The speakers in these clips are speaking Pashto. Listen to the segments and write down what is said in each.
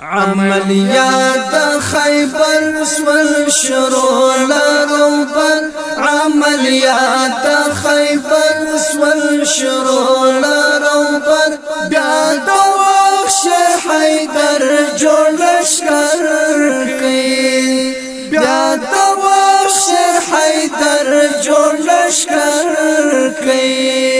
عملیات خیبر سول شروع لروبر عملیات خیبر سول شروع لروبر بیا د وخت حیدر جوړشکر کی بیا د وخت حیدر جوړشکر کی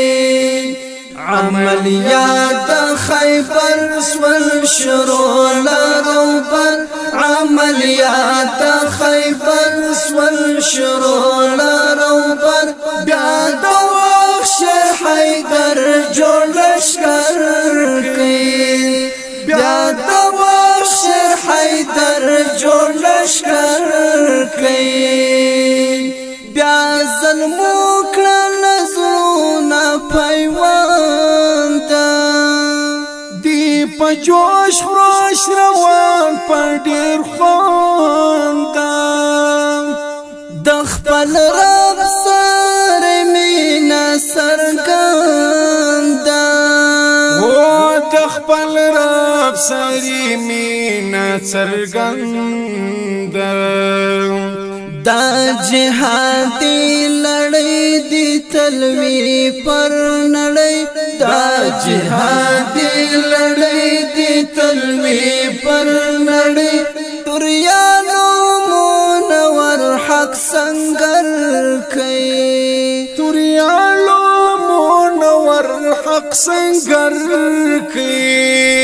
عملیات خیبر سول شروع لرو پر عملیات خیبر سول شروع لرو پر بیا دوخ شیخ حیدر جوړ لشکر کی بیا دوخ شیخ حیدر جوړ لشکر کی بیا ظلمو جوش خروش روان په ډیر خوان دا د خپل رب سره مینا سرګند او د خپل رب سره مینا سرګند دا جهادي لړۍ دی تلوي پر نړۍ دا جهادي لړۍ دی تلوي پر نړۍ توريانو مونور حق سنگر کوي توريانو مونور حق سنگر کوي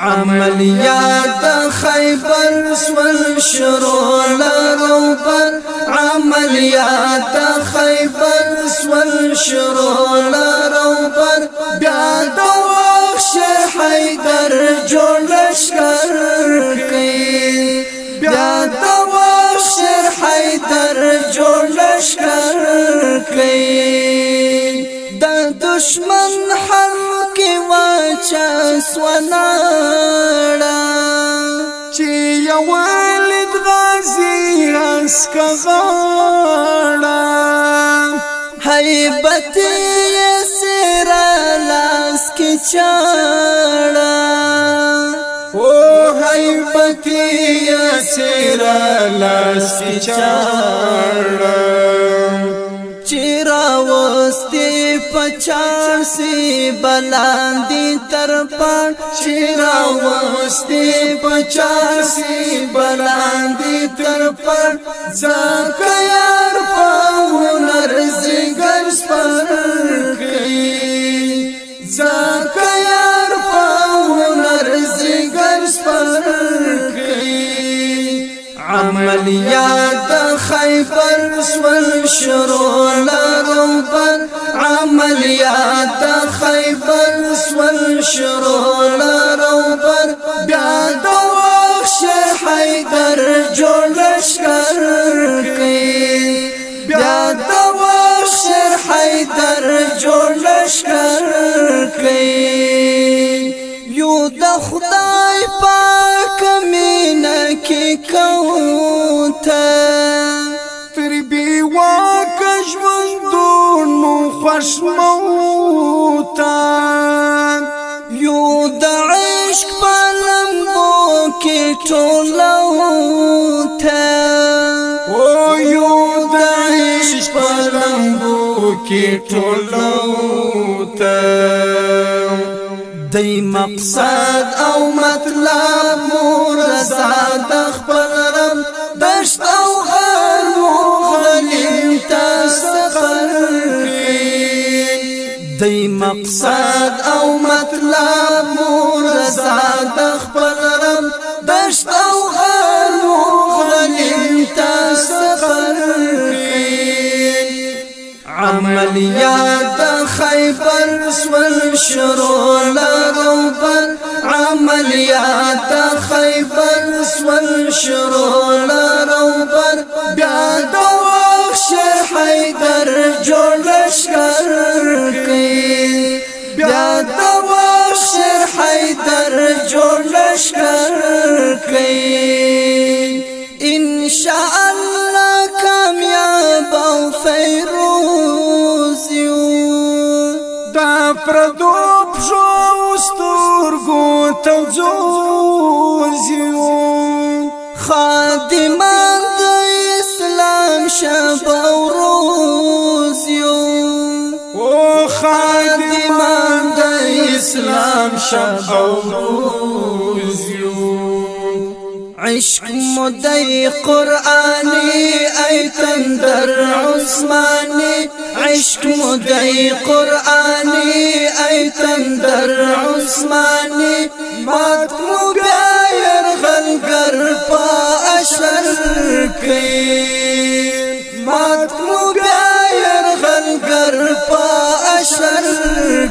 عملیات خیبر سول شروع لرو بر عملیات خیبر سول شروع لرو بر بیا د وخت حیدر جوړ لشکر کی بیا د وخت حیدر جوړ لشکر کی د دشمن هر وا چا سوناړه چې یو والد غازی راس کغاړه حیبت یې سره لاس کې چاړه او حیبت یې سره لاس کې چاړه چې پچان سی بلاندی تر پان شیرا وستی پچان سی بلاندی تر پان ځکه یار په هنر زنګر سپر کوي ځکه یار په هنر زنګر سپر کوي عملیات خیبر سول شروع لشکر کی بیا د وشر حیدر جوړ لشکر کی یو د خدای پاک مینا کی کوتا تر بی واک ژوندونو خوش موتا یو د عشق په لمبو کې ټوله کی ټولو ته دای مقصد او مطلب مور زاد خپل رب دشت او هر مغلم تسخر کی دای مقصد او مطلب مور زاد خپل عملیات خیبر سول شروع لارو پر عملیات خیبر سول شروع لارو پر بیا دوخ شر حیدر جوڑش لشکر کی بیا دوخ شر حیدر جوڑش لشکر کی پردو پښو سترګو توځو خادمان د اسلام شب او روز او خادمان د اسلام شب او روز عشق مدای قرآنی ایتن درعو آسمانی عشق مدعی قرآنی ای تندر عثمانی مات مو بیار غلگر پا اشر کی مات مو بیار غلگر پا اشر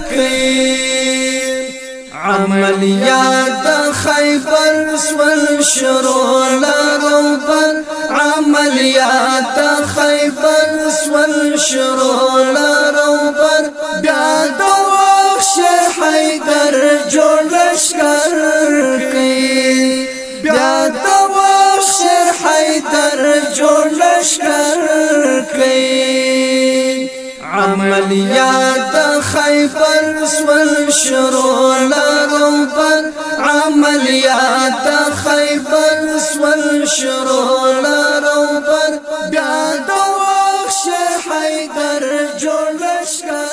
کی عملیات لروبر عملیات خیبر شروع لرو بر بیا دوخ شیح حیدر جوڑش کر کئی بیا دوخ شیح حیدر جوڑش کر کئی عملیات خیبر سول شروع لرو عملیات خیبر سول شروع حیدر جوړ لشکر